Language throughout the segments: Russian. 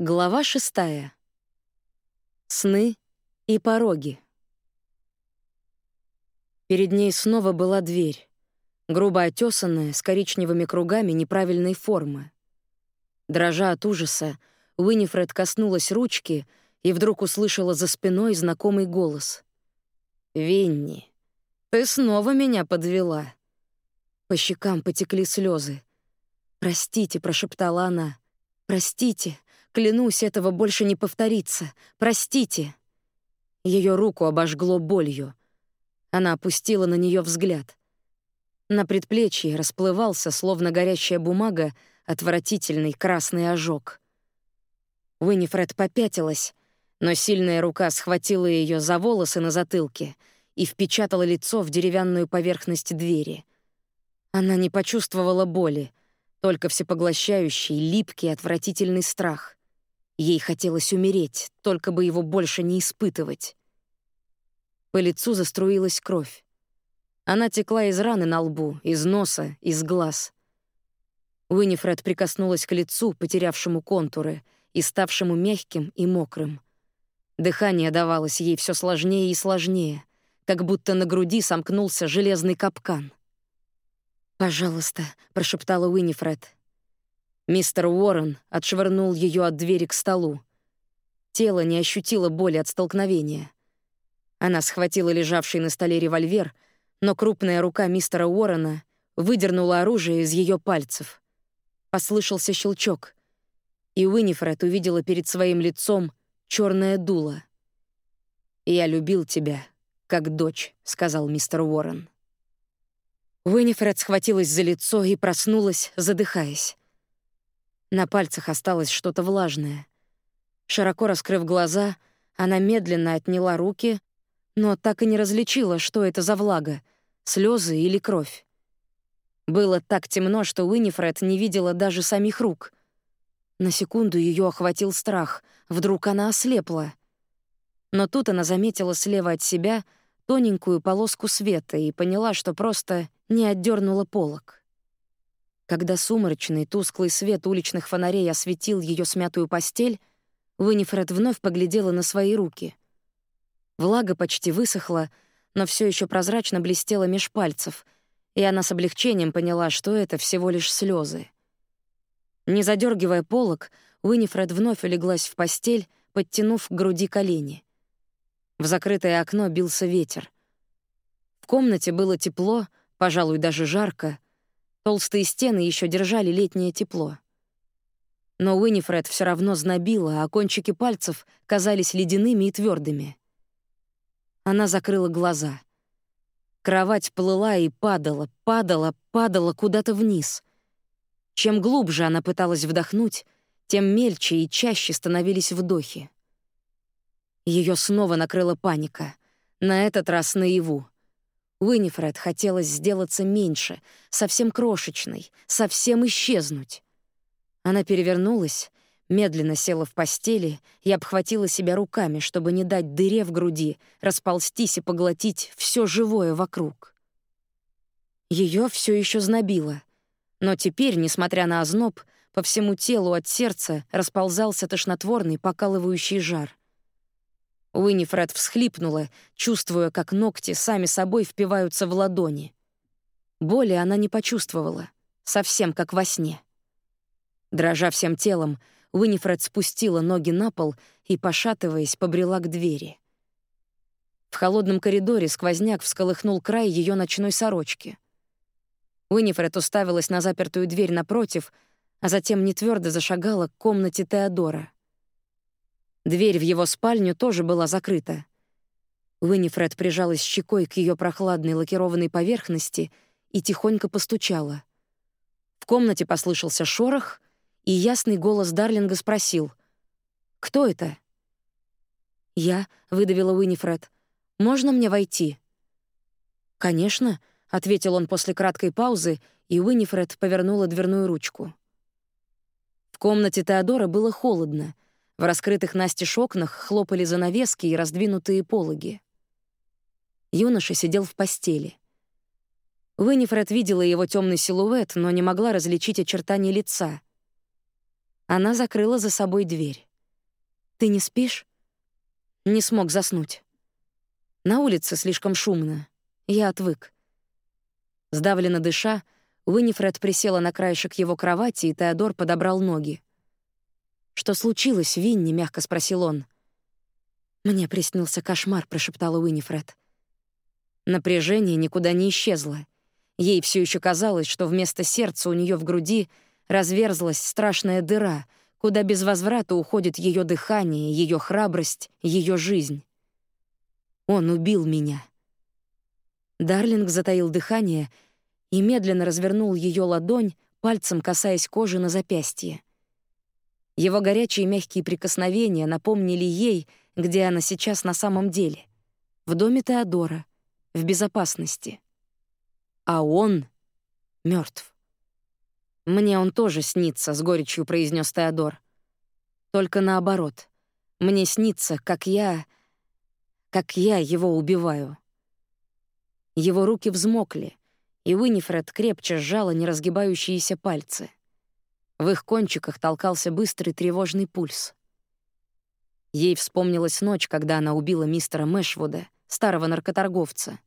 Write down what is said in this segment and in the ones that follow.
Глава шестая. Сны и пороги. Перед ней снова была дверь, грубо отесанная, с коричневыми кругами неправильной формы. Дрожа от ужаса, Уинифред коснулась ручки и вдруг услышала за спиной знакомый голос. «Винни, ты снова меня подвела». По щекам потекли слезы. «Простите», — прошептала она, — «простите, Клянусь, этого больше не повторится. Простите. Ее руку обожгло болью. Она опустила на нее взгляд. На предплечье расплывался, словно горящая бумага, отвратительный красный ожог. Уинифред попятилась, но сильная рука схватила ее за волосы на затылке и впечатала лицо в деревянную поверхность двери. Она не почувствовала боли, только всепоглощающий, липкий, отвратительный страх. Ей хотелось умереть, только бы его больше не испытывать. По лицу заструилась кровь. Она текла из раны на лбу, из носа, из глаз. Уинифред прикоснулась к лицу, потерявшему контуры и ставшему мягким и мокрым. Дыхание давалось ей все сложнее и сложнее, как будто на груди сомкнулся железный капкан. «Пожалуйста», — прошептала Уинифред, Мистер Уоррен отшвырнул ее от двери к столу. Тело не ощутило боли от столкновения. Она схватила лежавший на столе револьвер, но крупная рука мистера Уоррена выдернула оружие из ее пальцев. Послышался щелчок, и Уинифред увидела перед своим лицом черное дуло. «Я любил тебя, как дочь», — сказал мистер Уоррен. Уинифред схватилась за лицо и проснулась, задыхаясь. На пальцах осталось что-то влажное. Широко раскрыв глаза, она медленно отняла руки, но так и не различила, что это за влага — слезы или кровь. Было так темно, что Уинифред не видела даже самих рук. На секунду ее охватил страх, вдруг она ослепла. Но тут она заметила слева от себя тоненькую полоску света и поняла, что просто не отдернула полок. Когда сумрачный, тусклый свет уличных фонарей осветил ее смятую постель, Уинифред вновь поглядела на свои руки. Влага почти высохла, но все еще прозрачно блестела меж пальцев, и она с облегчением поняла, что это всего лишь слезы. Не задергивая полок, Уинифред вновь улеглась в постель, подтянув к груди колени. В закрытое окно бился ветер. В комнате было тепло, пожалуй, даже жарко, Толстые стены еще держали летнее тепло. Но Уинифред все равно знобила, а кончики пальцев казались ледяными и твердыми. Она закрыла глаза. Кровать плыла и падала, падала, падала куда-то вниз. Чем глубже она пыталась вдохнуть, тем мельче и чаще становились вдохи. Ее снова накрыла паника, на этот раз наяву. Уинифред хотелось сделаться меньше, совсем крошечной, совсем исчезнуть. Она перевернулась, медленно села в постели и обхватила себя руками, чтобы не дать дыре в груди расползтись и поглотить все живое вокруг. Ее все еще знобило, но теперь, несмотря на озноб, по всему телу от сердца расползался тошнотворный покалывающий жар. Уинифред всхлипнула, чувствуя, как ногти сами собой впиваются в ладони. Боли она не почувствовала, совсем как во сне. Дрожа всем телом, Уинифред спустила ноги на пол и, пошатываясь, побрела к двери. В холодном коридоре сквозняк всколыхнул край ее ночной сорочки. Уинифред уставилась на запертую дверь напротив, а затем нетвёрдо зашагала к комнате Теодора — Дверь в его спальню тоже была закрыта. Уинифред прижалась щекой к ее прохладной лакированной поверхности и тихонько постучала. В комнате послышался шорох, и ясный голос Дарлинга спросил: "Кто это?" "Я", выдавила Уинифред. "Можно мне войти?" "Конечно", ответил он после краткой паузы, и Уинифред повернула дверную ручку. В комнате Теодора было холодно. В раскрытых настежь окнах хлопали занавески и раздвинутые пологи. Юноша сидел в постели. Виннифред видела его темный силуэт, но не могла различить очертания лица. Она закрыла за собой дверь. «Ты не спишь?» Не смог заснуть. На улице слишком шумно. Я отвык. Сдавленно дыша, Уинифред присела на краешек его кровати, и Теодор подобрал ноги. «Что случилось, Винни?» — мягко спросил он. «Мне приснился кошмар», — прошептала Уинифред. Напряжение никуда не исчезло. Ей все еще казалось, что вместо сердца у нее в груди разверзлась страшная дыра, куда без возврата уходит ее дыхание, ее храбрость, ее жизнь. Он убил меня. Дарлинг затаил дыхание и медленно развернул ее ладонь, пальцем касаясь кожи на запястье. Его горячие мягкие прикосновения напомнили ей, где она сейчас на самом деле. В доме Теодора, в безопасности. А он мертв. «Мне он тоже снится», — с горечью произнес Теодор. «Только наоборот. Мне снится, как я... как я его убиваю». Его руки взмокли, и Уинифред крепче сжала неразгибающиеся пальцы. В их кончиках толкался быстрый тревожный пульс. Ей вспомнилась ночь, когда она убила мистера Мэшвуда, старого наркоторговца.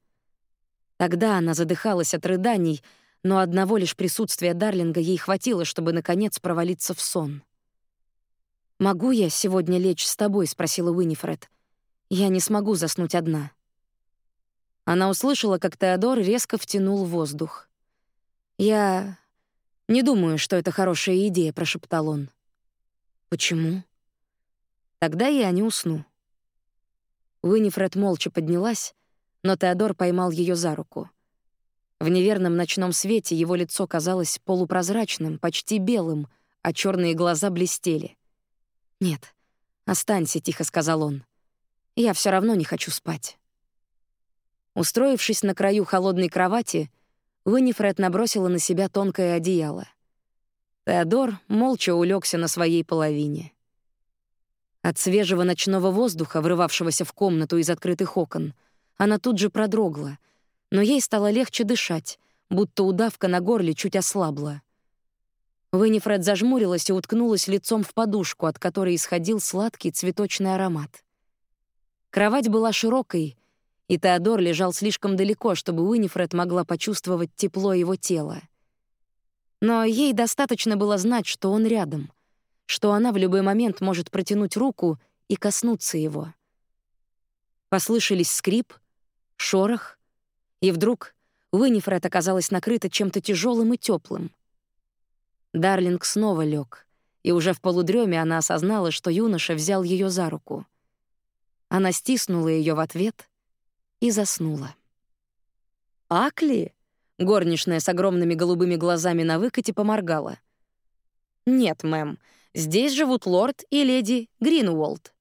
Тогда она задыхалась от рыданий, но одного лишь присутствия Дарлинга ей хватило, чтобы, наконец, провалиться в сон. «Могу я сегодня лечь с тобой?» — спросила Уинифред. «Я не смогу заснуть одна». Она услышала, как Теодор резко втянул воздух. «Я не думаю, что это хорошая идея», — прошептал он. «Почему?» «Тогда я не усну». Уинифред молча поднялась, но Теодор поймал ее за руку. В неверном ночном свете его лицо казалось полупрозрачным, почти белым, а черные глаза блестели. «Нет, останься», — тихо сказал он. «Я все равно не хочу спать». Устроившись на краю холодной кровати, Уинифред набросила на себя тонкое одеяло. Теодор молча улегся на своей половине. От свежего ночного воздуха, врывавшегося в комнату из открытых окон, она тут же продрогла, но ей стало легче дышать, будто удавка на горле чуть ослабла. Уинифред зажмурилась и уткнулась лицом в подушку, от которой исходил сладкий цветочный аромат. Кровать была широкой, и Теодор лежал слишком далеко, чтобы Уинифред могла почувствовать тепло его тела. Но ей достаточно было знать, что он рядом, что она в любой момент может протянуть руку и коснуться его. Послышались скрип, шорох, и вдруг Уинифред оказалась накрыта чем-то тяжелым и теплым. Дарлинг снова лег, и уже в полудреме она осознала, что юноша взял ее за руку. Она стиснула ее в ответ — и заснула. «Акли?» — горничная с огромными голубыми глазами на выкате поморгала. «Нет, мэм, здесь живут лорд и леди Гринуолт».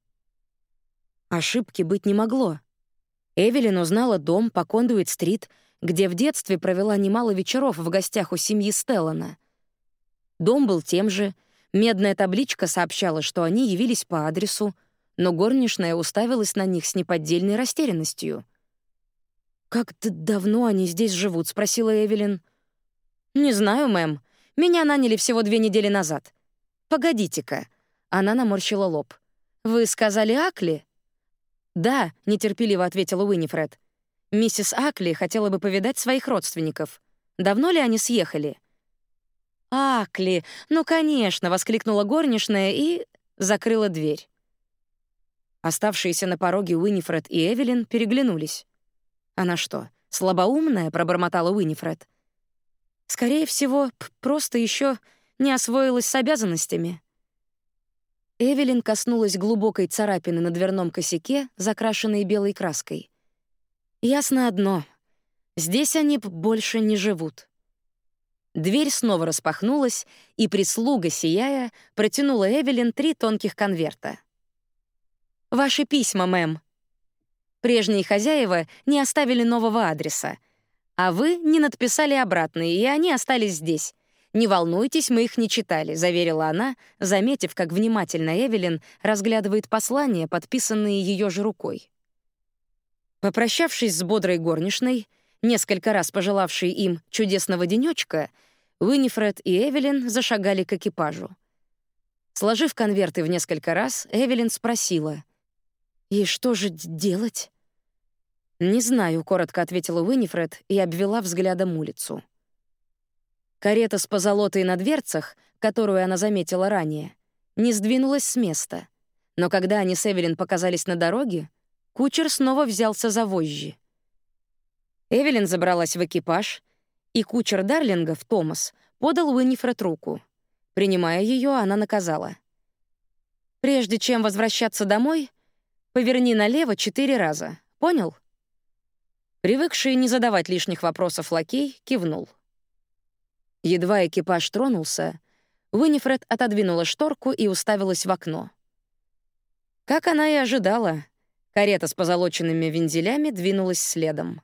Ошибки быть не могло. Эвелин узнала дом по Кондуит-стрит, где в детстве провела немало вечеров в гостях у семьи Стеллана. Дом был тем же, медная табличка сообщала, что они явились по адресу, но горничная уставилась на них с неподдельной растерянностью. «Как давно они здесь живут?» — спросила Эвелин. «Не знаю, мэм. Меня наняли всего две недели назад. Погодите-ка». Она наморщила лоб. «Вы сказали Акли?» «Да», — нетерпеливо ответила Уинифред. «Миссис Акли хотела бы повидать своих родственников. Давно ли они съехали?» «Акли! Ну, конечно!» — воскликнула горничная и закрыла дверь. Оставшиеся на пороге Уинифред и Эвелин переглянулись. «Она что, слабоумная?» — пробормотала Уинифред. «Скорее всего, просто еще не освоилась с обязанностями». Эвелин коснулась глубокой царапины на дверном косяке, закрашенной белой краской. «Ясно одно. Здесь они больше не живут». Дверь снова распахнулась, и прислуга, сияя, протянула Эвелин три тонких конверта. «Ваши письма, мэм», Прежние хозяева не оставили нового адреса. А вы не надписали обратные, и они остались здесь. «Не волнуйтесь, мы их не читали», — заверила она, заметив, как внимательно Эвелин разглядывает послания, подписанные ее же рукой. Попрощавшись с бодрой горничной, несколько раз пожелавшей им чудесного денечка, Уинифред и Эвелин зашагали к экипажу. Сложив конверты в несколько раз, Эвелин спросила. «И что же делать?» «Не знаю», — коротко ответила Уинифред и обвела взглядом улицу. Карета с позолотой на дверцах, которую она заметила ранее, не сдвинулась с места. Но когда они с Эвелин показались на дороге, кучер снова взялся за вожжи. Эвелин забралась в экипаж, и кучер Дарлингов, Томас, подал Уинифред руку. Принимая ее, она наказала. «Прежде чем возвращаться домой, поверни налево четыре раза. Понял?» Привыкший не задавать лишних вопросов лакей кивнул. Едва экипаж тронулся, Уинифред отодвинула шторку и уставилась в окно. Как она и ожидала, карета с позолоченными вензелями двинулась следом.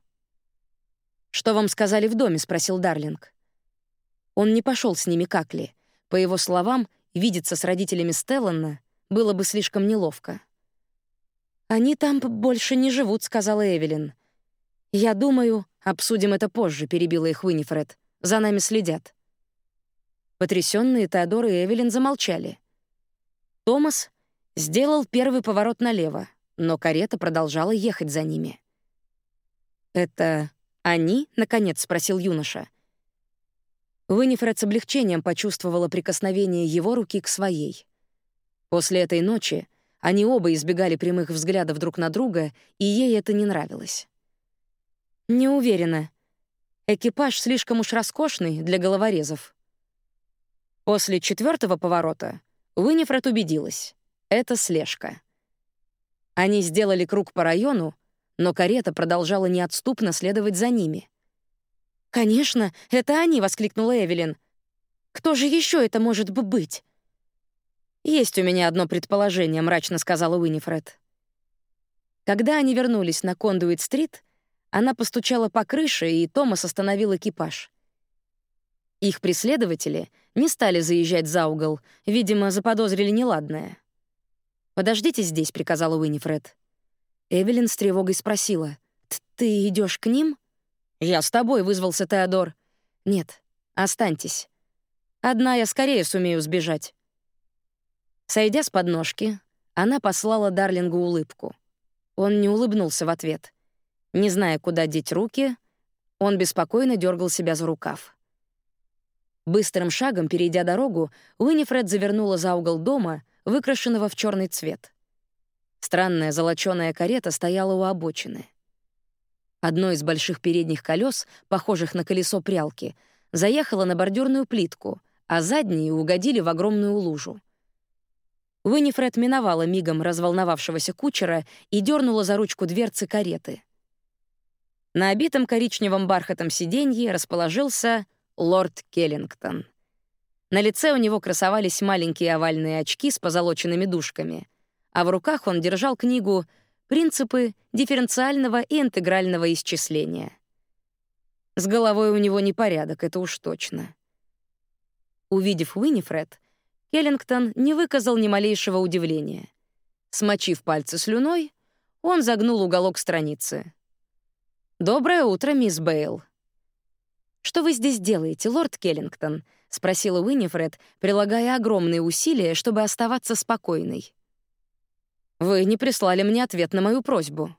«Что вам сказали в доме?» — спросил Дарлинг. Он не пошел с ними как ли. По его словам, видеться с родителями Стеллана было бы слишком неловко. «Они там больше не живут», — сказала Эвелин. «Я думаю, обсудим это позже», — перебила их Уинифред. «За нами следят». Потрясённые Теодор и Эвелин замолчали. Томас сделал первый поворот налево, но карета продолжала ехать за ними. «Это они?» — наконец спросил юноша. Уинифред с облегчением почувствовала прикосновение его руки к своей. После этой ночи они оба избегали прямых взглядов друг на друга, и ей это не нравилось. Не уверена. Экипаж слишком уж роскошный для головорезов. После четвертого поворота Уинифред убедилась. Это слежка. Они сделали круг по району, но карета продолжала неотступно следовать за ними. «Конечно, это они!» — воскликнула Эвелин. «Кто же еще это может бы быть?» «Есть у меня одно предположение», — мрачно сказала Уинифред. Когда они вернулись на Кондуит-стрит, она постучала по крыше, и Томас остановил экипаж. Их преследователи не стали заезжать за угол, видимо, заподозрили неладное. «Подождите здесь», — приказала Уинифред. Эвелин с тревогой спросила. «Ты идешь к ним?» «Я с тобой», — вызвался Теодор. «Нет, останьтесь. Одна я скорее сумею сбежать». Сойдя с подножки, она послала Дарлингу улыбку. Он не улыбнулся в ответ. Не зная, куда деть руки, он беспокойно дергал себя за рукав. Быстрым шагом, перейдя дорогу, Уинифред завернула за угол дома, выкрашенного в черный цвет. Странная золочёная карета стояла у обочины. Одно из больших передних колес, похожих на колесо прялки, заехало на бордюрную плитку, а задние угодили в огромную лужу. Уинифред миновала мигом разволновавшегося кучера и дернула за ручку дверцы кареты. На обитом коричневом бархатом сиденье расположился лорд Келлингтон. На лице у него красовались маленькие овальные очки с позолоченными дужками, а в руках он держал книгу «Принципы дифференциального и интегрального исчисления». С головой у него непорядок, это уж точно. Увидев Уинифред, Келлингтон не выказал ни малейшего удивления. Смочив пальцы слюной, он загнул уголок страницы. «Доброе утро, мисс Бейл». «Что вы здесь делаете, лорд Келлингтон?» — спросила Уиннифред, прилагая огромные усилия, чтобы оставаться спокойной. «Вы не прислали мне ответ на мою просьбу».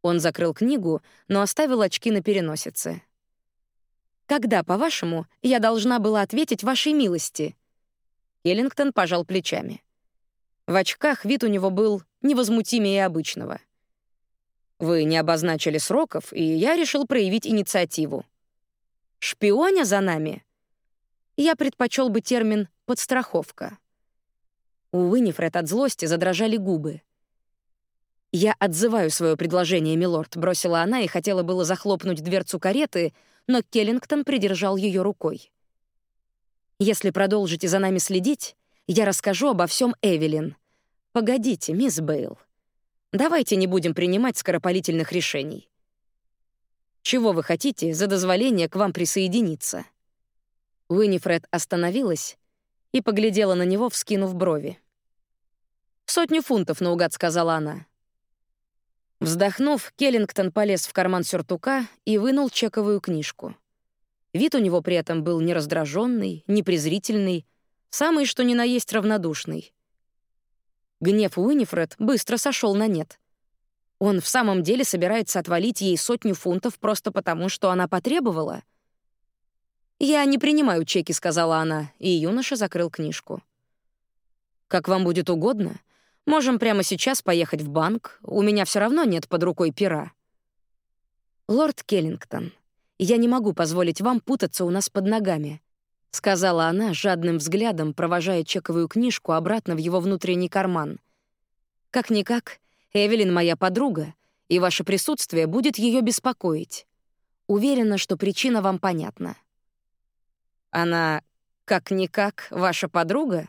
Он закрыл книгу, но оставил очки на переносице. «Когда, по-вашему, я должна была ответить вашей милости?» Келлингтон пожал плечами. В очках вид у него был невозмутимее обычного — вы не обозначили сроков, и я решил проявить инициативу. Шпионя за нами? Я предпочел бы термин «подстраховка». У Уинифред от злости задрожали губы. «Я отзываю свое предложение, милорд», — бросила она и хотела было захлопнуть дверцу кареты, но Келлингтон придержал ее рукой. «Если продолжите за нами следить, я расскажу обо всем Эвелин. Погодите, мисс Бейл». Давайте не будем принимать скоропалительных решений. Чего вы хотите за дозволение к вам присоединиться?» Уинифред остановилась и поглядела на него, вскинув брови. «Сотню фунтов наугад», — сказала она. Вздохнув, Келлингтон полез в карман сюртука и вынул чековую книжку. Вид у него при этом был не раздраженный, не презрительный, Самый что ни на есть равнодушный. Гнев Уинифред быстро сошел на нет. Он в самом деле собирается отвалить ей сотню фунтов просто потому, что она потребовала? «Я не принимаю чеки», — сказала она, и юноша закрыл книжку. «Как вам будет угодно. Можем прямо сейчас поехать в банк. У меня все равно нет под рукой пера». «Лорд Келлингтон, я не могу позволить вам путаться у нас под ногами», — сказала она жадным взглядом, провожая чековую книжку обратно в его внутренний карман. «Как-никак, Эвелин моя подруга, и ваше присутствие будет ее беспокоить. Уверена, что причина вам понятна». «Она как-никак ваша подруга?»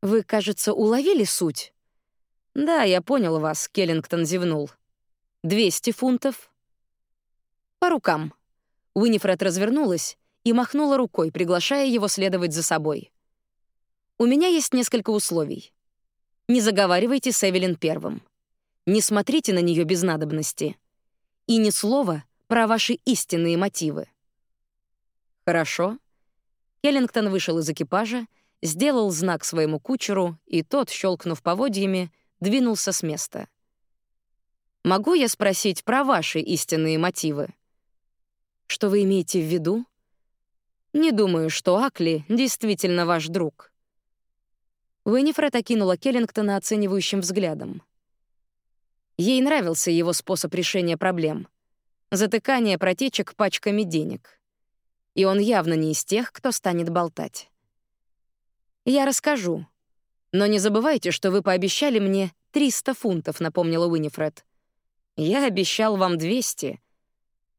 «Вы, кажется, уловили суть?» «Да, я понял вас», — Келлингтон зевнул. «Двести фунтов?» «По рукам». Уинифред развернулась и махнула рукой, приглашая его следовать за собой. «У меня есть несколько условий. Не заговаривайте с Эвелин первым. Не смотрите на нее без надобности. И ни слова про ваши истинные мотивы». «Хорошо». Келлингтон вышел из экипажа, сделал знак своему кучеру, и тот, щелкнув поводьями, двинулся с места. «Могу я спросить про ваши истинные мотивы?» «Что вы имеете в виду?» Не думаю, что Акли действительно ваш друг». Уиннифред окинула Келлингтона оценивающим взглядом. Ей нравился его способ решения проблем. Затыкание протечек пачками денег. И он явно не из тех, кто станет болтать. «Я расскажу. Но не забывайте, что вы пообещали мне 300 фунтов», — напомнила Уиннифред. «Я обещал вам 200».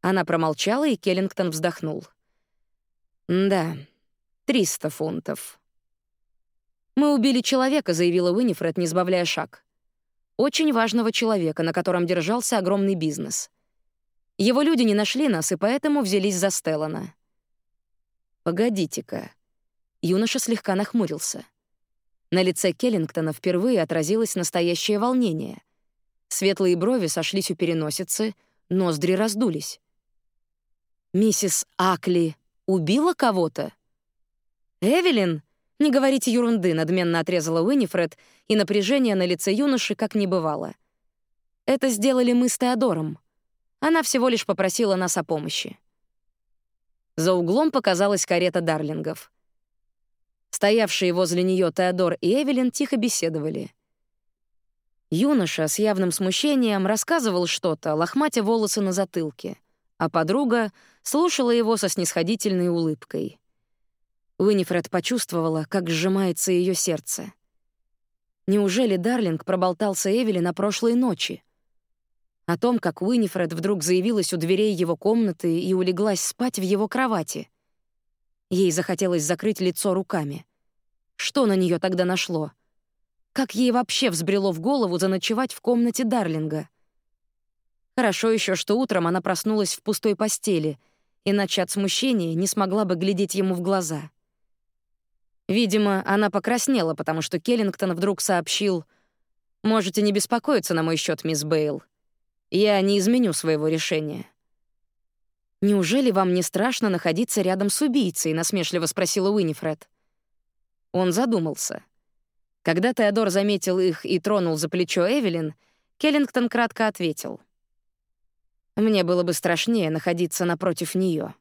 Она промолчала, и Келлингтон вздохнул. «Да, 300 фунтов». «Мы убили человека», — заявила Уинифред, не сбавляя шаг. «Очень важного человека, на котором держался огромный бизнес. Его люди не нашли нас, и поэтому взялись за Стеллана». «Погодите-ка». Юноша слегка нахмурился. На лице Келлингтона впервые отразилось настоящее волнение. Светлые брови сошлись у переносицы, ноздри раздулись. «Миссис Акли Убила кого-то? Эвелин? Не говорите ерунды, надменно отрезала Уинифред, и напряжение на лице юноши как не бывало. Это сделали мы с Теодором. Она всего лишь попросила нас о помощи. За углом показалась карета Дарлингов. Стоявшие возле нее Теодор и Эвелин тихо беседовали. Юноша с явным смущением рассказывал что-то, лохматя волосы на затылке а подруга слушала его со снисходительной улыбкой. Уинифред почувствовала, как сжимается ее сердце. Неужели Дарлинг проболтался Эвели на прошлой ночи? О том, как Уинифред вдруг заявилась у дверей его комнаты и улеглась спать в его кровати. Ей захотелось закрыть лицо руками. Что на нее тогда нашло? Как ей вообще взбрело в голову заночевать в комнате Дарлинга? Хорошо еще, что утром она проснулась в пустой постели, иначе от смущения не смогла бы глядеть ему в глаза. Видимо, она покраснела, потому что Келлингтон вдруг сообщил «Можете не беспокоиться на мой счет, мисс Бейл. Я не изменю своего решения». «Неужели вам не страшно находиться рядом с убийцей?» — насмешливо спросила Уинифред. Он задумался. Когда Теодор заметил их и тронул за плечо Эвелин, Келлингтон кратко ответил — мне было бы страшнее находиться напротив нее.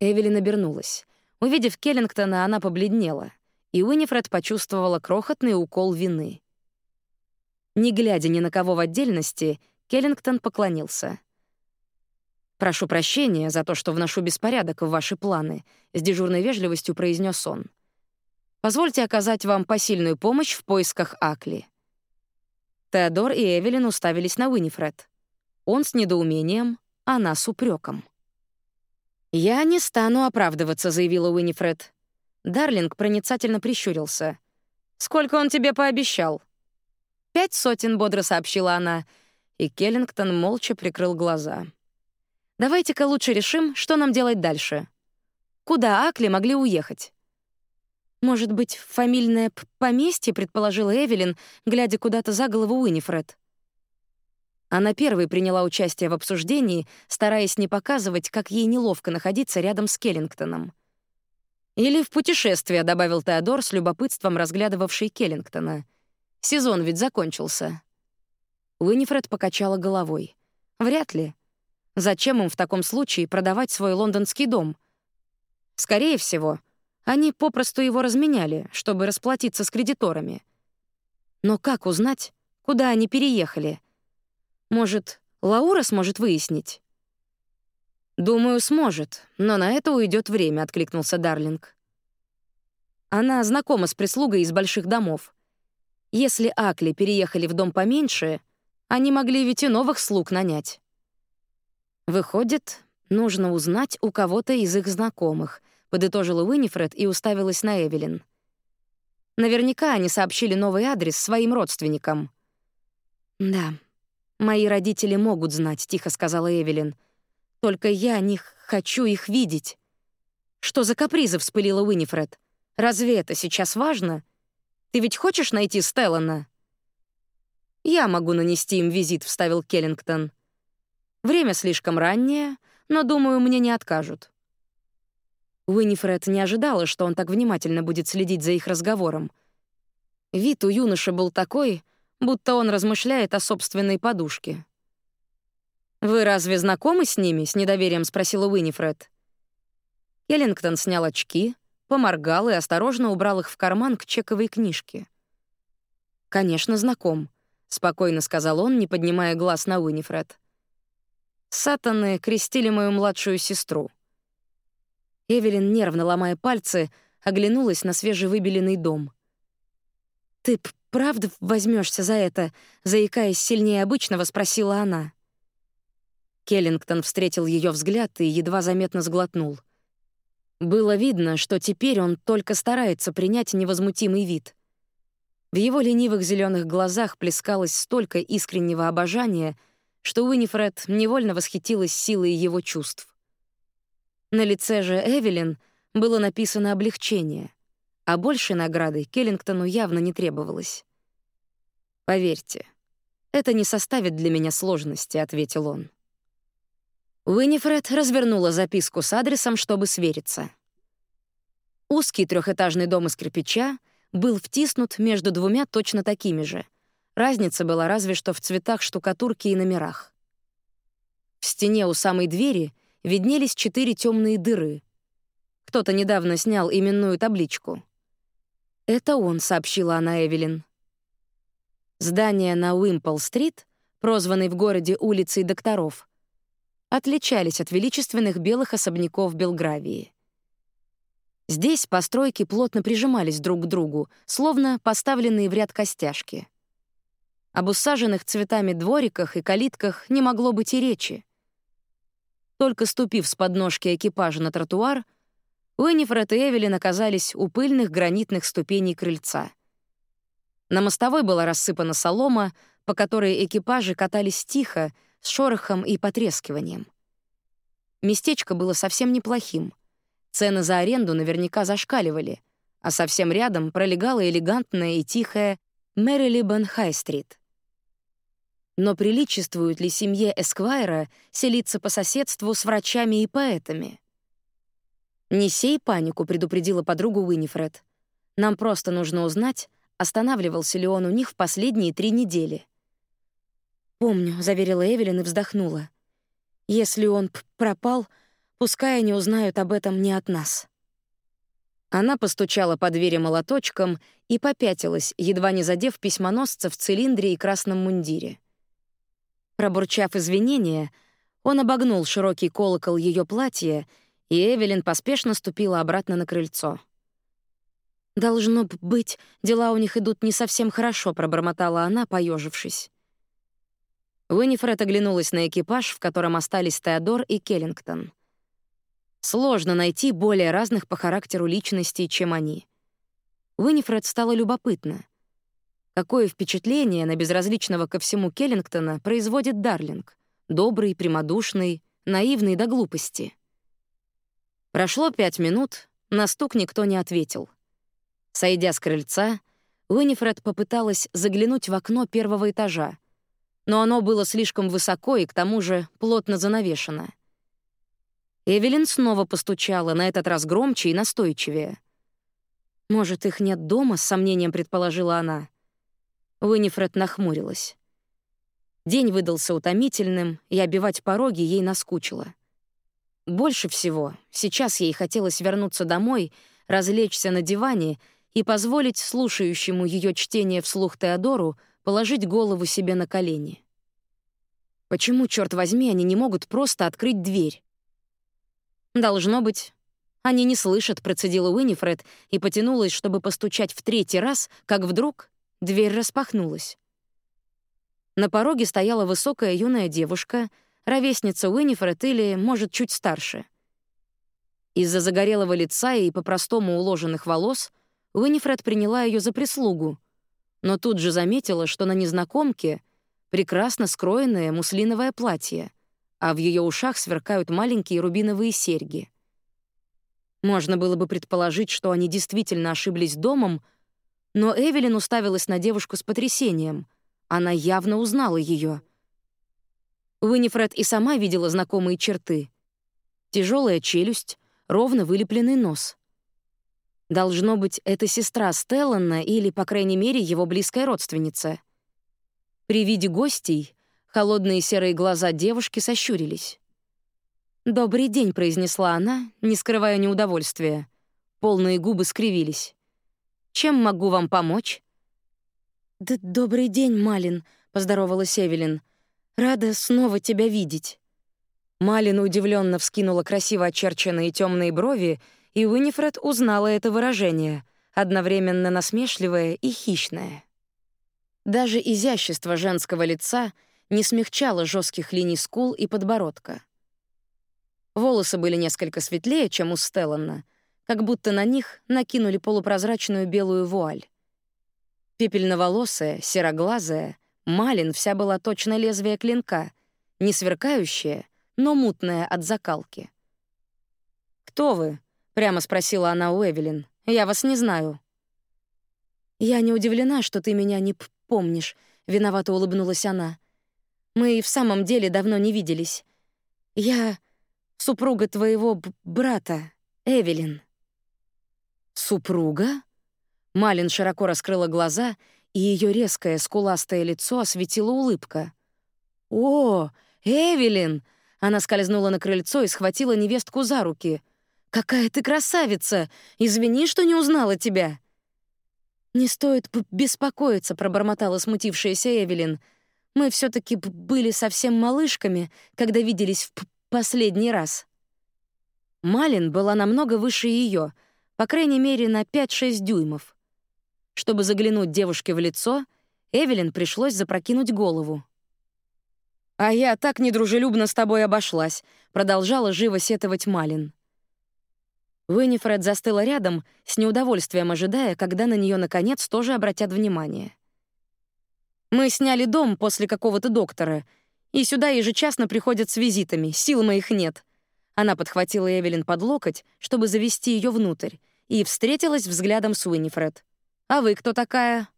Эвелин обернулась. Увидев Келлингтона, она побледнела, и Уинифред почувствовала крохотный укол вины. Не глядя ни на кого в отдельности, Келлингтон поклонился. «Прошу прощения за то, что вношу беспорядок в ваши планы», — с дежурной вежливостью произнес он. «Позвольте оказать вам посильную помощь в поисках Акли». Теодор и Эвелин уставились на Уинифред. Он с недоумением, она с упреком. «Я не стану оправдываться», — заявила Уинифред. Дарлинг проницательно прищурился. «Сколько он тебе пообещал?» «Пять сотен», — бодро сообщила она, и Келлингтон молча прикрыл глаза. «Давайте-ка лучше решим, что нам делать дальше. Куда Акли могли уехать?» «Может быть, фамильное поместье», — предположила Эвелин, глядя куда-то за голову Уинифред. Она первой приняла участие в обсуждении, стараясь не показывать, как ей неловко находиться рядом с Келлингтоном. Или в путешествие, добавил Теодор с любопытством, разглядывавший Келлингтона. Сезон ведь закончился. Уинифред покачала головой. Вряд ли. Зачем им в таком случае продавать свой лондонский дом? Скорее всего, они попросту его разменяли, чтобы расплатиться с кредиторами. Но как узнать, куда они переехали? Может, Лаура сможет выяснить? «Думаю, сможет, но на это уйдет время», — откликнулся Дарлинг. Она знакома с прислугой из больших домов. Если Акли переехали в дом поменьше, они могли ведь и новых слуг нанять. Выходит, нужно узнать у кого-то из их знакомых, подытожила Уинифред и уставилась на Эвелин. Наверняка они сообщили новый адрес своим родственникам. Да, мои родители могут знать, тихо сказала Эвелин. Только я не хочу их видеть. Что за капризы, вспылила Уинифред. Разве это сейчас важно? Ты ведь хочешь найти Стеллана? Я могу нанести им визит, вставил Келлингтон. Время слишком раннее, но, думаю, мне не откажут. Уинифред не ожидала, что он так внимательно будет следить за их разговором. Вид у юноши был такой, будто он размышляет о собственной подушке. «Вы разве знакомы с ними?» — с недоверием спросила Уинифред. Келлингтон снял очки, поморгал и осторожно убрал их в карман к чековой книжке. «Конечно, знаком», — спокойно сказал он, не поднимая глаз на Уинифред. «Сатаны крестили мою младшую сестру». Эвелин, нервно ломая пальцы, оглянулась на свежевыбеленный дом. «Ты правда возьмешься за это?» — заикаясь сильнее обычного, спросила она. Келлингтон встретил ее взгляд и едва заметно сглотнул. Было видно, что теперь он только старается принять невозмутимый вид. В его ленивых зеленых глазах плескалось столько искреннего обожания, что Уинифред невольно восхитилась силой его чувств. На лице же Эвелин было написано облегчение, а большей награды Келлингтону явно не требовалось. «Поверьте, это не составит для меня сложности», — ответил он. Уинифред развернула записку с адресом, чтобы свериться. Узкий трехэтажный дом из кирпича был втиснут между двумя точно такими же. Разница была разве что в цветах штукатурки и номерах. В стене у самой двери виднелись четыре темные дыры. Кто-то недавно снял именную табличку. «Это он», — сообщила она Эвелин. Здание на Уимпл-стрит, прозванный в городе улицей докторов, отличались от величественных белых особняков Белгравии. Здесь постройки плотно прижимались друг к другу, словно поставленные в ряд костяшки. Об усаженных цветами двориках и калитках не могло быть и речи. Только ступив с подножки экипажа на тротуар, Уиннифред и Эвелин оказались у пыльных гранитных ступеней крыльца. На мостовой была рассыпана солома, по которой экипажи катались тихо, с шорохом и потрескиванием. Местечко было совсем неплохим. Цены за аренду наверняка зашкаливали, а совсем рядом пролегала элегантная и тихая Мэрилибан Хай-стрит. Но приличествует ли семье Эсквайра селиться по соседству с врачами и поэтами? «Не сей панику», — предупредила подругу Уинифред. «Нам просто нужно узнать, останавливался ли он у них в последние три недели». «Помню», — заверила Эвелин и вздохнула. «Если он пропал, пускай они узнают об этом не от нас». Она постучала по двери молоточком и попятилась, едва не задев письмоносца в цилиндре и красном мундире. Пробурчав извинения, он обогнул широкий колокол ее платья, и Эвелин поспешно ступила обратно на крыльцо. «Должно быть, дела у них идут не совсем хорошо», — пробормотала она, поежившись. Уинифред оглянулась на экипаж, в котором остались Теодор и Келлингтон. Сложно найти более разных по характеру личностей, чем они. Уинифред стало любопытно. Какое впечатление на безразличного ко всему Келлингтона производит Дарлинг? Добрый, прямодушный, наивный до глупости. Прошло пять минут, на стук никто не ответил. Сойдя с крыльца, Уинифред попыталась заглянуть в окно первого этажа, но оно было слишком высоко и к тому же плотно занавешено. Эвелин снова постучала, на этот раз громче и настойчивее. «Может, их нет дома?» — с сомнением предположила она. Уинифред нахмурилась. День выдался утомительным, и обивать пороги ей наскучило. Больше всего сейчас ей хотелось вернуться домой, развлечься на диване и позволить слушающему ее чтение вслух Теодору положить голову себе на колени. Почему, черт возьми, они не могут просто открыть дверь? Должно быть, они не слышат, процедила Уинифред и потянулась, чтобы постучать в третий раз, как вдруг дверь распахнулась. На пороге стояла высокая юная девушка, ровесница Уинифред или, может, чуть старше. Из-за загорелого лица и по-простому уложенных волос Уинифред приняла ее за прислугу, но тут же заметила, что на незнакомке прекрасно скроенное муслиновое платье, а в ее ушах сверкают маленькие рубиновые серьги. Можно было бы предположить, что они действительно ошиблись домом, но Эвелин уставилась на девушку с потрясением — она явно узнала ее. Уинифред и сама видела знакомые черты. Тяжелая челюсть, ровно вылепленный нос. Должно быть, это сестра Стеллана или, по крайней мере, его близкая родственница. При виде гостей холодные серые глаза девушки сощурились. «Добрый день», — произнесла она, не скрывая неудовольствия. Полные губы скривились. «Чем могу вам помочь?» «Да добрый день, Малин», — поздоровалась Эвелин. «Рада снова тебя видеть». Малин удивленно вскинула красиво очерченные темные брови, и Уинифред узнала это выражение, одновременно насмешливое и хищное. Даже изящество женского лица не смягчало жестких линий скул и подбородка. Волосы были несколько светлее, чем у Стеллана, как будто на них накинули полупрозрачную белую вуаль. Пепельноволосая, сероглазая, Малин вся была точно лезвие клинка, не сверкающая, но мутная от закалки. «Кто вы?» — прямо спросила она у Эвелин. «Я вас не знаю». «Я не удивлена, что ты меня не помнишь», — виновато улыбнулась она. «Мы и в самом деле давно не виделись. Я супруга твоего брата, Эвелин». «Супруга?» Малин широко раскрыла глаза, и ее резкое скуластое лицо осветила улыбка. «О, Эвелин!» Она скользнула на крыльцо и схватила невестку за руки. «Какая ты красавица! Извини, что не узнала тебя!» «Не стоит беспокоиться», — пробормотала смутившаяся Эвелин. «Мы все таки были совсем малышками, когда виделись в последний раз». Малин была намного выше ее, по крайней мере, на 5-6 дюймов. Чтобы заглянуть девушке в лицо, Эвелин пришлось запрокинуть голову. «А я так недружелюбно с тобой обошлась», — продолжала живо сетовать Малин. Уиннифред застыла рядом, с неудовольствием ожидая, когда на нее наконец тоже обратят внимание. «Мы сняли дом после какого-то доктора, и сюда ежечасно приходят с визитами, сил моих нет». Она подхватила Эвелин под локоть, чтобы завести ее внутрь, и встретилась взглядом с Уиннифред. А вы кто такая?»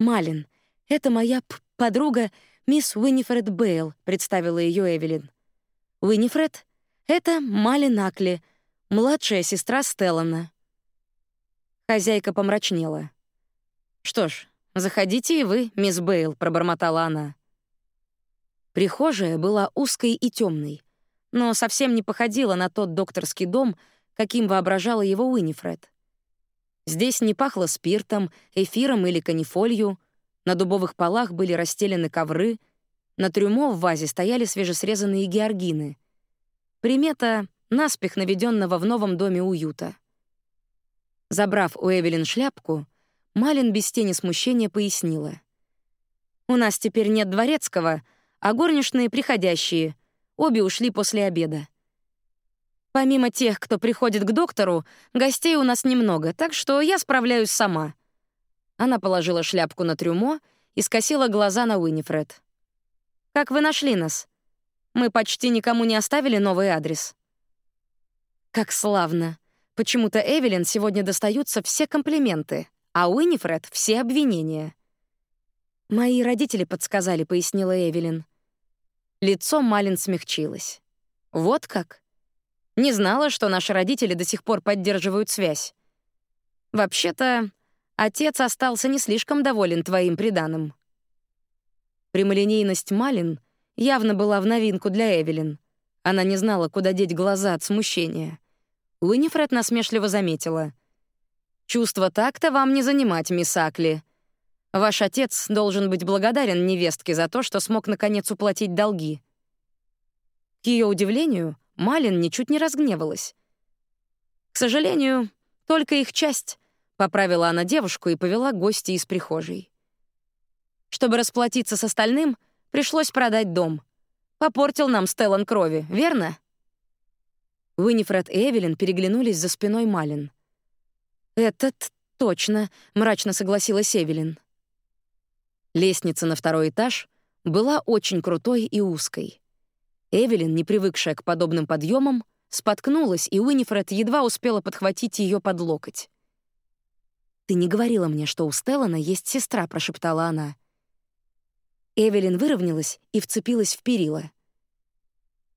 «Малин. Это моя подруга мисс Уинифред Бейл», — представила ее Эвелин. «Уинифред — это Малин Акли, младшая сестра Стеллана». Хозяйка помрачнела. «Что ж, заходите и вы, мисс Бейл», — пробормотала она. Прихожая была узкой и темной, но совсем не походила на тот докторский дом, каким воображала его Уинифред. Здесь не пахло спиртом, эфиром или канифолью, на дубовых полах были расстелены ковры, на трюмо в вазе стояли свежесрезанные георгины. Примета наспех наведенного в новом доме уюта. Забрав у Эвелин шляпку, Малин без тени смущения пояснила. «У нас теперь нет дворецкого, а горничные приходящие. Обе ушли после обеда. Помимо тех, кто приходит к доктору, гостей у нас немного, так что я справляюсь сама». Она положила шляпку на трюмо и скосила глаза на Уинифред. «Как вы нашли нас? Мы почти никому не оставили новый адрес». «Как славно! Почему-то Эвелин сегодня достаются все комплименты, а Уинифред — все обвинения». «Мои родители подсказали», — пояснила Эвелин. Лицо Малин смягчилось. «Вот как? Не знала, что наши родители до сих пор поддерживают связь. Вообще-то, отец остался не слишком доволен твоим приданым. Прямолинейность Малин явно была в новинку для Эвелин. Она не знала, куда деть глаза от смущения. Уинифред насмешливо заметила. «Чувство так-то вам не занимать, мисс Акли. Ваш отец должен быть благодарен невестке за то, что смог наконец уплатить долги». К ее удивлению, Малин ничуть не разгневалась. «К сожалению, только их часть», — поправила она девушку и повела гостей из прихожей. Чтобы расплатиться с остальным, пришлось продать дом. Попортил нам Стеллан крови, верно? Уинифред и Эвелин переглянулись за спиной Малин. «Этот точно», — мрачно согласилась Эвелин. Лестница на второй этаж была очень крутой и узкой. Эвелин, не привыкшая к подобным подъемам, споткнулась, и Уинифред едва успела подхватить ее под локоть. «Ты не говорила мне, что у Стеллана есть сестра», — прошептала она. Эвелин выровнялась и вцепилась в перила.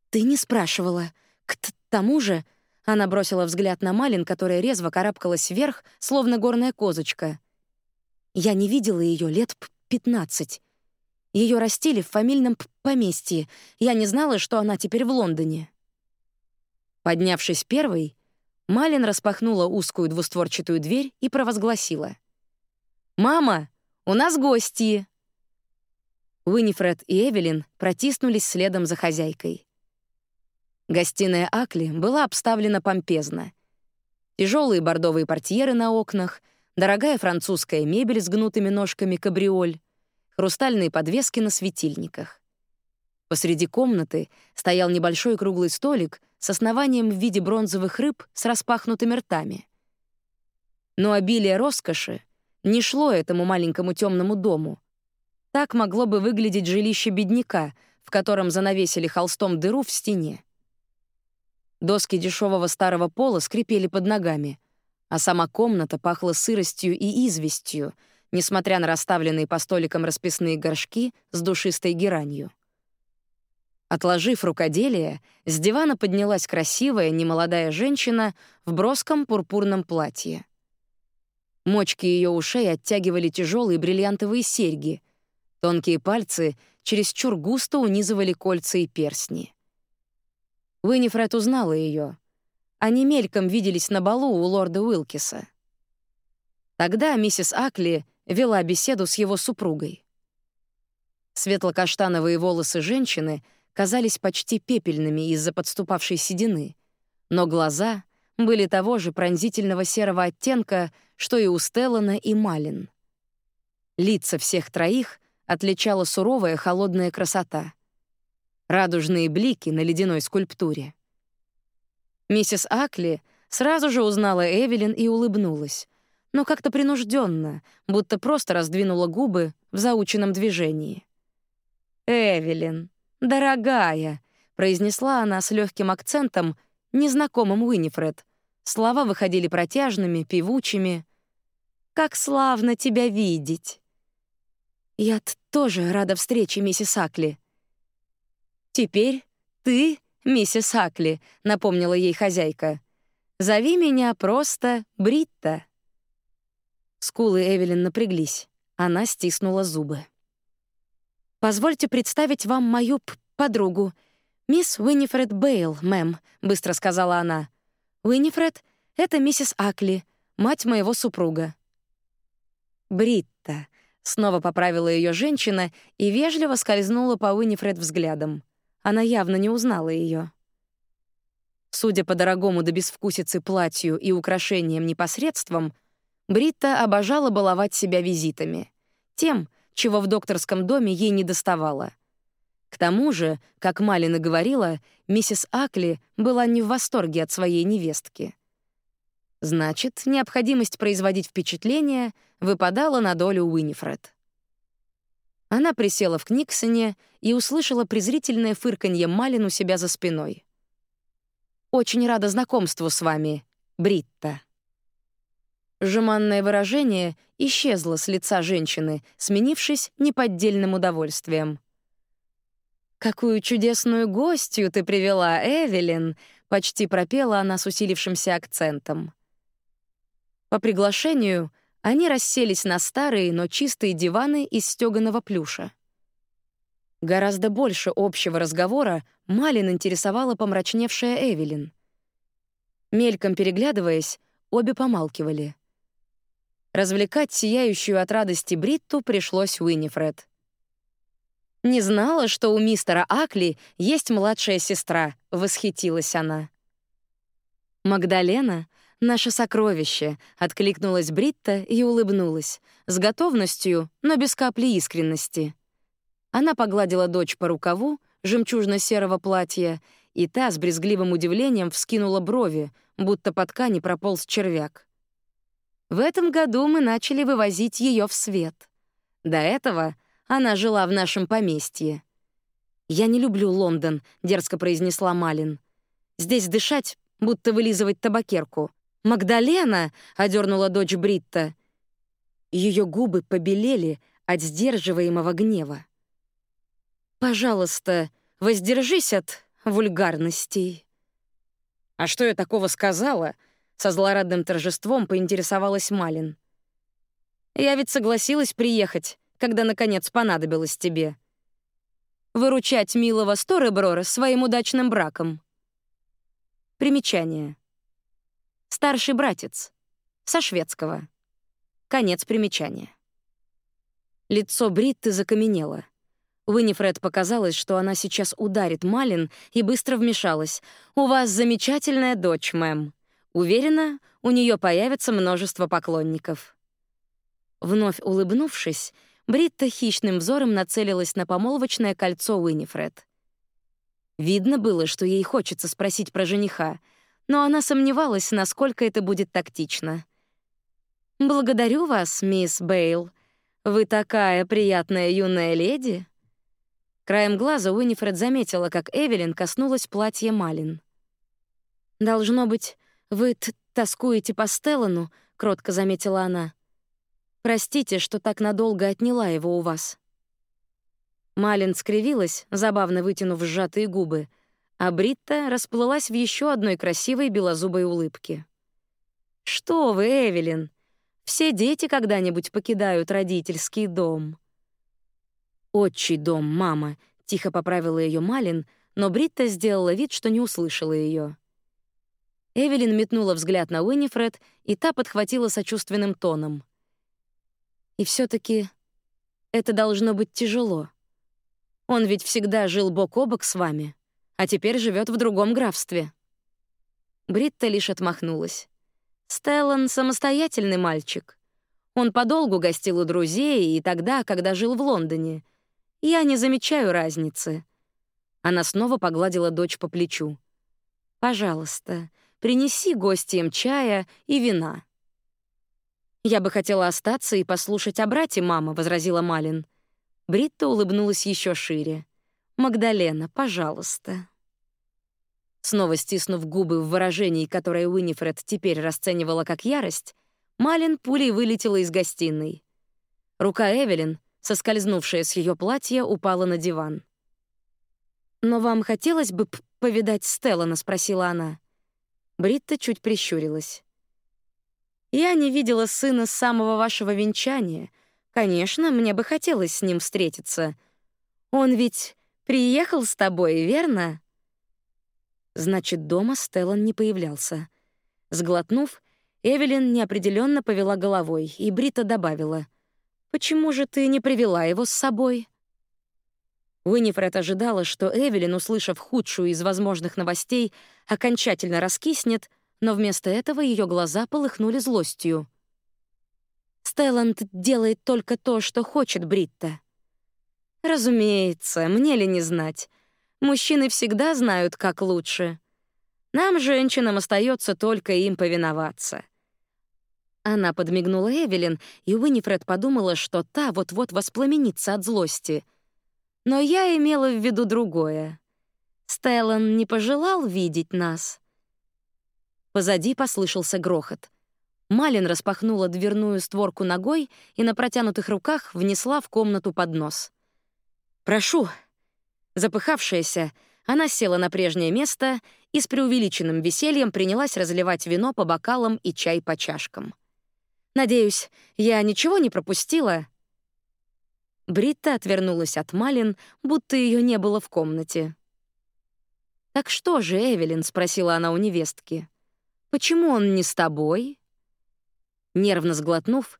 «Ты не спрашивала. К тому же...» Она бросила взгляд на Малин, которая резво карабкалась вверх, словно горная козочка. «Я не видела ее лет пятнадцать. Ее растили в фамильном поместье. Я не знала, что она теперь в Лондоне. Поднявшись первой, Малин распахнула узкую двустворчатую дверь и провозгласила. «Мама, у нас гости!» Уинифред и Эвелин протиснулись следом за хозяйкой. Гостиная Акли была обставлена помпезно. Тяжелые бордовые портьеры на окнах, дорогая французская мебель с гнутыми ножками кабриоль, хрустальные подвески на светильниках. Посреди комнаты стоял небольшой круглый столик с основанием в виде бронзовых рыб с распахнутыми ртами. Но обилие роскоши не шло этому маленькому темному дому. Так могло бы выглядеть жилище бедняка, в котором занавесили холстом дыру в стене. Доски дешевого старого пола скрипели под ногами, а сама комната пахла сыростью и известью — несмотря на расставленные по столикам расписные горшки с душистой геранью. Отложив рукоделие, с дивана поднялась красивая, немолодая женщина в броском пурпурном платье. Мочки ее ушей оттягивали тяжелые бриллиантовые серьги. Тонкие пальцы чересчур густо унизывали кольца и перстни. Уинифред узнала ее. Они мельком виделись на балу у лорда Уилкиса. Тогда миссис Акли вела беседу с его супругой. Светло-каштановые волосы женщины казались почти пепельными из-за подступавшей седины, но глаза были того же пронзительного серого оттенка, что и у Стеллана и Малин. Лица всех троих отличала суровая холодная красота. Радужные блики на ледяной скульптуре. Миссис Акли сразу же узнала Эвелин и улыбнулась, но как-то принужденно, будто просто раздвинула губы в заученном движении. «Эвелин, дорогая», — произнесла она с легким акцентом, незнакомым Уинифред. Слова выходили протяжными, певучими. «Как славно тебя видеть!» «Я тоже рада встрече, миссис Акли». «Теперь ты, миссис Акли», — напомнила ей хозяйка. «Зови меня просто Бритта». Скулы Эвелин напряглись. Она стиснула зубы. «Позвольте представить вам мою подругу, мисс Уинифред Бейл, мэм», — быстро сказала она. «Уинифред — это миссис Акли, мать моего супруга». «Бритта», — снова поправила ее женщина и вежливо скользнула по Уинифред взглядом. Она явно не узнала ее. Судя по дорогому до безвкусицы платью и украшениям непосредством, Бритта обожала баловать себя визитами. Тем, чего в докторском доме ей не доставало. К тому же, как Малина говорила, миссис Акли была не в восторге от своей невестки. Значит, необходимость производить впечатление выпадала на долю Уинифред. Она присела в Книксоне и услышала презрительное фырканье Малин у себя за спиной. «Очень рада знакомству с вами, Бритта». Жеманное выражение исчезло с лица женщины, сменившись неподдельным удовольствием. «Какую чудесную гостью ты привела, Эвелин!» — почти пропела она с усилившимся акцентом. По приглашению они расселись на старые, но чистые диваны из стёганого плюша. Гораздо больше общего разговора Малин интересовала помрачневшая Эвелин. Мельком переглядываясь, обе помалкивали. Развлекать сияющую от радости Бритту пришлось Уиннифред. «Не знала, что у мистера Акли есть младшая сестра», — восхитилась она. «Магдалена — наше сокровище», — откликнулась Бритта и улыбнулась, с готовностью, но без капли искренности. Она погладила дочь по рукаву жемчужно-серого платья, и та с брезгливым удивлением вскинула брови, будто по ткани прополз червяк. В этом году мы начали вывозить ее в свет. До этого она жила в нашем поместье. «Я не люблю Лондон», — дерзко произнесла Малин. «Здесь дышать, будто вылизывать табакерку». «Магдалена!» — одернула дочь Бритта. Ее губы побелели от сдерживаемого гнева. «Пожалуйста, воздержись от вульгарностей». «А что я такого сказала?» — со злорадным торжеством поинтересовалась Малин. «Я ведь согласилась приехать, когда, наконец, понадобилось тебе. Выручать милого Стореброра своим удачным браком». Примечание. Старший братец. Со шведского. Конец примечания. Лицо Бритты закаменело. Уинифред показалось, что она сейчас ударит Малин и быстро вмешалась. «У вас замечательная дочь, мэм. Уверена, у нее появится множество поклонников». Вновь улыбнувшись, Бритта хищным взором нацелилась на помолвочное кольцо Уинифред. Видно было, что ей хочется спросить про жениха, но она сомневалась, насколько это будет тактично. «Благодарю вас, мисс Бейл. Вы такая приятная юная леди», Краем глаза Уинифред заметила, как Эвелин коснулась платья Малин. «Должно быть, вы тоскуете по Стеллану», — кротко заметила она. «Простите, что так надолго отняла его у вас». Малин скривилась, забавно вытянув сжатые губы, а Бритта расплылась в еще одной красивой белозубой улыбке. «Что вы, Эвелин? Все дети когда-нибудь покидают родительский дом». «Отчий дом, мама», — тихо поправила ее Малин, но Бритта сделала вид, что не услышала ее. Эвелин метнула взгляд на Уинифред, и та подхватила сочувственным тоном. «И все таки это должно быть тяжело. Он ведь всегда жил бок о бок с вами, а теперь живет в другом графстве». Бритта лишь отмахнулась. «Стеллан — самостоятельный мальчик. Он подолгу гостил у друзей и тогда, когда жил в Лондоне, я не замечаю разницы. Она снова погладила дочь по плечу. Пожалуйста, принеси гостям чая и вина. Я бы хотела остаться и послушать о брате, мама, возразила Малин. Бритта улыбнулась еще шире. Магдалена, пожалуйста. Снова стиснув губы в выражении, которое Уинифред теперь расценивала как ярость, Малин пулей вылетела из гостиной. Рука Эвелин соскользнувшая с ее платья, упала на диван. «Но вам хотелось бы повидать Стеллана?» — спросила она. Бритта чуть прищурилась. «Я не видела сына с самого вашего венчания. Конечно, мне бы хотелось с ним встретиться. Он ведь приехал с тобой, верно?» Значит, дома Стеллан не появлялся. Сглотнув, Эвелин неопределенно повела головой, и Брита добавила — Почему же ты не привела его с собой?» Уинифред ожидала, что Эвелин, услышав худшую из возможных новостей, окончательно раскиснет, но вместо этого ее глаза полыхнули злостью. «Стелланд делает только то, что хочет Бритта». «Разумеется, мне ли не знать. Мужчины всегда знают, как лучше. Нам, женщинам, остается только им повиноваться. Она подмигнула Эвелин, и Уинифред подумала, что та вот-вот воспламенится от злости. Но я имела в виду другое. Стеллан не пожелал видеть нас. Позади послышался грохот. Малин распахнула дверную створку ногой и на протянутых руках внесла в комнату поднос. «Прошу». Запыхавшаяся, она села на прежнее место и с преувеличенным весельем принялась разливать вино по бокалам и чай по чашкам. «Надеюсь, я ничего не пропустила?» Бритта отвернулась от Малин, будто ее не было в комнате. «Так что же, Эвелин?» — спросила она у невестки. «Почему он не с тобой?» Нервно сглотнув,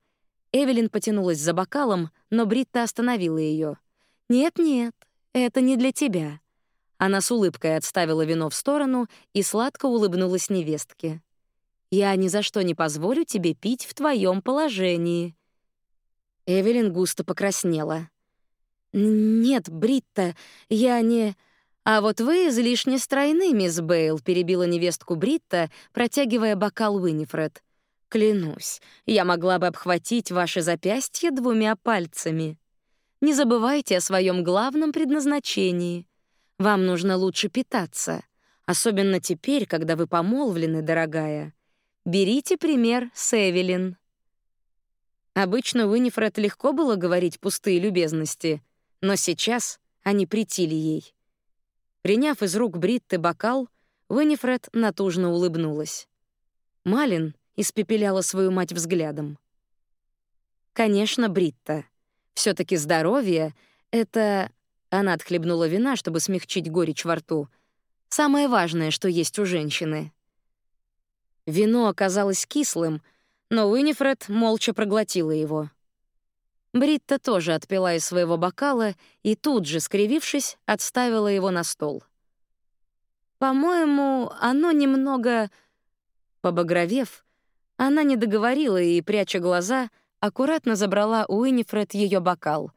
Эвелин потянулась за бокалом, но Бритта остановила ее. «Нет-нет, это не для тебя». Она с улыбкой отставила вино в сторону и сладко улыбнулась невестке. «Я ни за что не позволю тебе пить в твоем положении». Эвелин густо покраснела. «Нет, Бритта, я не...» «А вот вы излишне стройны, мисс Бейл», — перебила невестку Бритта, протягивая бокал Уинифред. «Клянусь, я могла бы обхватить ваши запястья двумя пальцами. Не забывайте о своем главном предназначении. Вам нужно лучше питаться, особенно теперь, когда вы помолвлены, дорогая. Берите пример с Эвелин». Обычно Уинифред легко было говорить пустые любезности, но сейчас они притили ей. Приняв из рук Бритты бокал, Уинифред натужно улыбнулась. Малин испепеляла свою мать взглядом. «Конечно, Бритта. все таки здоровье — это...» Она отхлебнула вина, чтобы смягчить горечь во рту. «Самое важное, что есть у женщины». Вино оказалось кислым — но Уинифред молча проглотила его. Бритта тоже отпила из своего бокала и тут же, скривившись, отставила его на стол. «По-моему, оно немного...» Побагровев, она не договорила и, пряча глаза, аккуратно забрала у Уинифред ее бокал.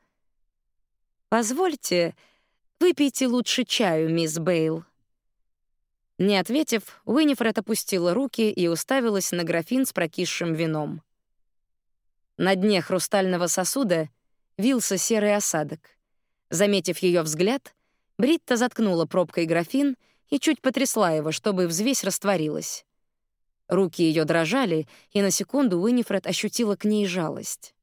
«Позвольте, выпейте лучше чаю, мисс Бейл». Не ответив, Уинифред опустила руки и уставилась на графин с прокисшим вином. На дне хрустального сосуда вился серый осадок. Заметив ее взгляд, Бритта заткнула пробкой графин и чуть потрясла его, чтобы взвесь растворилась. Руки ее дрожали, и на секунду Уинифред ощутила к ней жалость.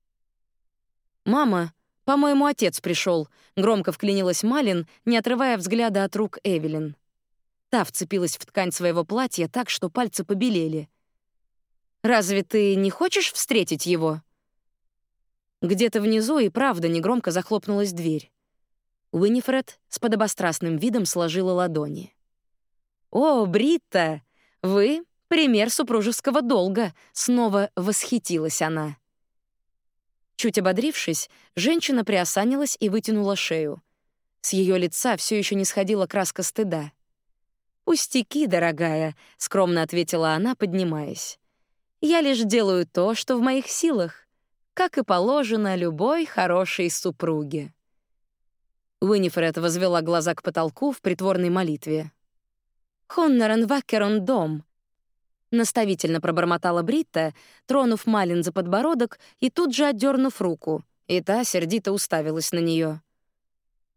«Мама, по-моему, отец пришел, громко вклинилась Малин, не отрывая взгляда от рук Эвелин. Та вцепилась в ткань своего платья так, что пальцы побелели. «Разве ты не хочешь встретить его?» Где-то внизу и правда негромко захлопнулась дверь. Уинифред с подобострастным видом сложила ладони. «О, Бритта, вы — пример супружеского долга!» — снова восхитилась она. Чуть ободрившись, женщина приосанилась и вытянула шею. С ее лица все еще не сходила краска стыда. «Пустяки, дорогая», — скромно ответила она, поднимаясь. «Я лишь делаю то, что в моих силах, как и положено любой хорошей супруге». Уинифред возвела глаза к потолку в притворной молитве. «Хоннерен вакерон дом», — наставительно пробормотала Бритта, тронув Малин за подбородок и тут же отдернув руку, и та сердито уставилась на нее.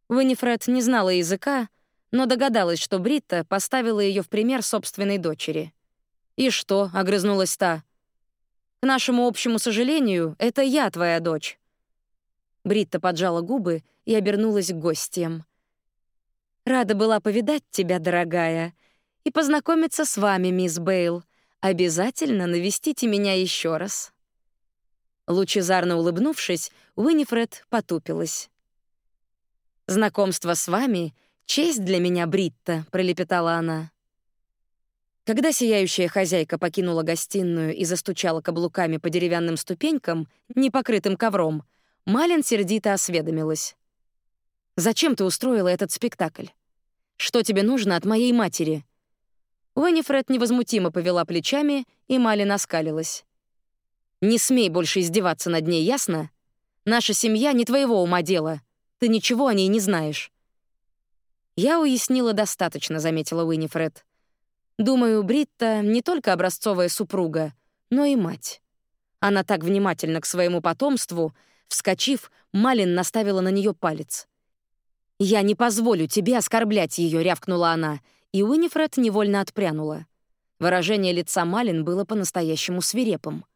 Уинифред не знала языка, но догадалась, что Бритта поставила ее в пример собственной дочери. «И что?» — огрызнулась та. «К нашему общему сожалению, это я твоя дочь». Бритта поджала губы и обернулась к гостям. «Рада была повидать тебя, дорогая, и познакомиться с вами, мисс Бейл. Обязательно навестите меня еще раз». Лучезарно улыбнувшись, Уинифред потупилась. «Знакомство с вами — «Честь для меня, Бритта», — пролепетала она. Когда сияющая хозяйка покинула гостиную и застучала каблуками по деревянным ступенькам, не покрытым ковром, Малин сердито осведомилась. «Зачем ты устроила этот спектакль? Что тебе нужно от моей матери?» Уэннифред невозмутимо повела плечами, и Малин оскалилась. «Не смей больше издеваться над ней, ясно? Наша семья не твоего ума дело. Ты ничего о ней не знаешь. «Я уяснила достаточно», — заметила Уинифред. «Думаю, Бритта не только образцовая супруга, но и мать». Она так внимательна к своему потомству, вскочив, Малин наставила на нее палец. «Я не позволю тебе оскорблять ее, рявкнула она, и Уинифред невольно отпрянула. Выражение лица Малин было по-настоящему свирепым.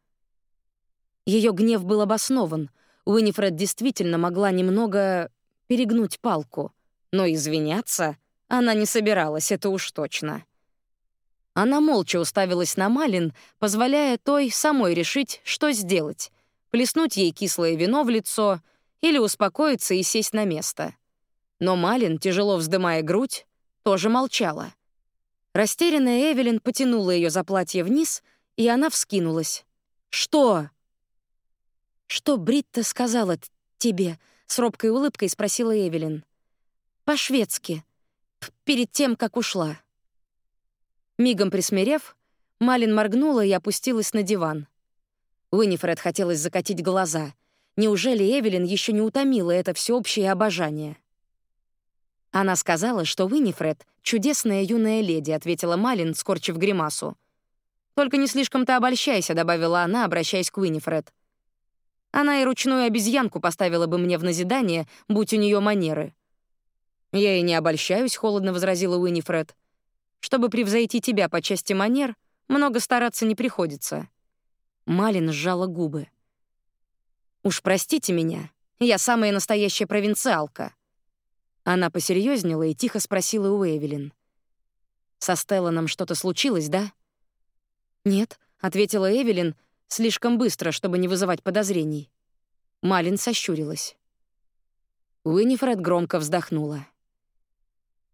Ее гнев был обоснован. Уинифред действительно могла немного перегнуть палку — но извиняться она не собиралась, это уж точно. Она молча уставилась на Малин, позволяя той самой решить, что сделать — плеснуть ей кислое вино в лицо или успокоиться и сесть на место. Но Малин, тяжело вздымая грудь, тоже молчала. Растерянная Эвелин потянула ее за платье вниз, и она вскинулась. «Что?» «Что Бритта сказала тебе?» — с робкой улыбкой спросила Эвелин. «По-шведски. Перед тем, как ушла». Мигом присмирев, Малин моргнула и опустилась на диван. Уинифред хотелось закатить глаза. Неужели Эвелин еще не утомила это всеобщее обожание? Она сказала, что Уинифред — чудесная юная леди, ответила Малин, скорчив гримасу. «Только не слишком-то обольщайся», — добавила она, обращаясь к Уинифред. Она и ручную обезьянку поставила бы мне в назидание, будь у нее манеры. «Я и не обольщаюсь», — холодно возразила Уинифред. Чтобы превзойти тебя по части манер, много стараться не приходится». Малин сжала губы. «Уж простите меня, я самая настоящая провинциалка». Она посерьезнела и тихо спросила у Эвелин. «Со Стелланом что-то случилось, да?» «Нет», — ответила Эвелин, слишком быстро, чтобы не вызывать подозрений. Малин сощурилась. Уинифред громко вздохнула.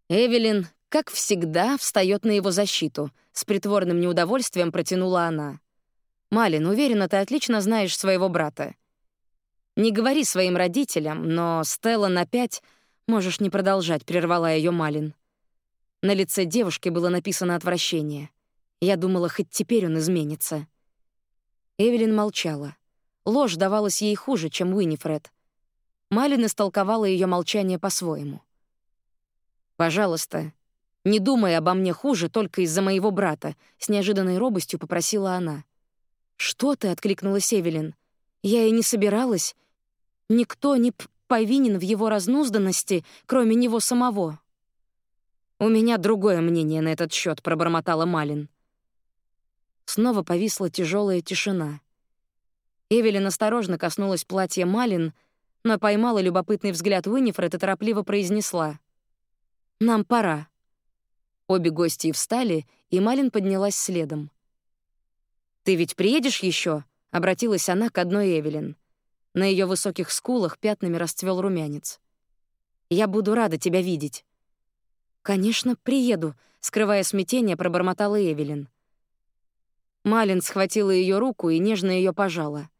Эвелин как всегда, встает на его защиту. С притворным неудовольствием протянула она. «Малин, уверена, ты отлично знаешь своего брата. Не говори своим родителям, но Стелла на пять можешь не продолжать», — прервала ее Малин. На лице девушки было написано отвращение. Я думала, хоть теперь он изменится. Эвелин молчала. Ложь давалась ей хуже, чем Уинифред. Малин истолковала ее молчание по-своему. «Пожалуйста, не думай обо мне хуже только из-за моего брата», — с неожиданной робостью попросила она. «Что ты?» — откликнулась Эвелин. «Я и не собиралась. Никто не повинен в его разнузданности, кроме него самого». «У меня другое мнение на этот счет, пробормотала Малин. Снова повисла тяжелая тишина. Эвелин осторожно коснулась платья Малин, но поймала любопытный взгляд Уинифред и торопливо произнесла. «Нам пора». Обе гости встали, и Малин поднялась следом. «Ты ведь приедешь еще? обратилась она к одной Эвелин. На ее высоких скулах пятнами расцвел румянец. «Я буду рада тебя видеть». «Конечно, приеду», — скрывая смятение, пробормотала Эвелин. Малин схватила ее руку и нежно ее пожала.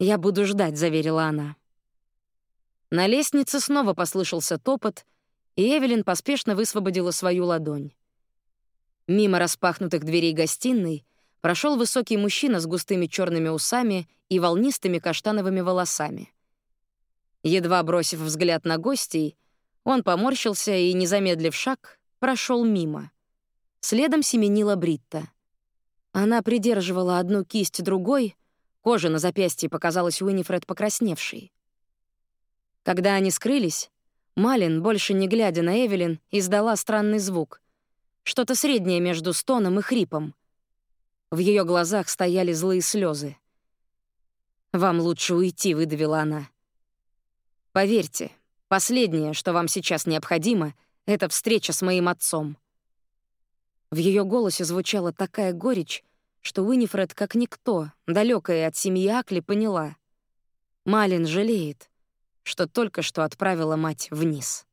«Я буду ждать», — заверила она. На лестнице снова послышался топот — и Эвелин поспешно высвободила свою ладонь. Мимо распахнутых дверей гостиной прошел высокий мужчина с густыми черными усами и волнистыми каштановыми волосами. Едва бросив взгляд на гостей, он поморщился и, не замедлив шаг, прошел мимо. Следом семенила Бритта. Она придерживала одну кисть другой, кожа на запястье показалась Уинифред покрасневшей. Когда они скрылись, Малин, больше не глядя на Эвелин, издала странный звук. Что-то среднее между стоном и хрипом. В ее глазах стояли злые слезы. «Вам лучше уйти», — выдавила она. «Поверьте, последнее, что вам сейчас необходимо, — это встреча с моим отцом». В ее голосе звучала такая горечь, что Уинифред, как никто, далекая от семьи Акли, поняла. Малин жалеет что только что отправила мать вниз.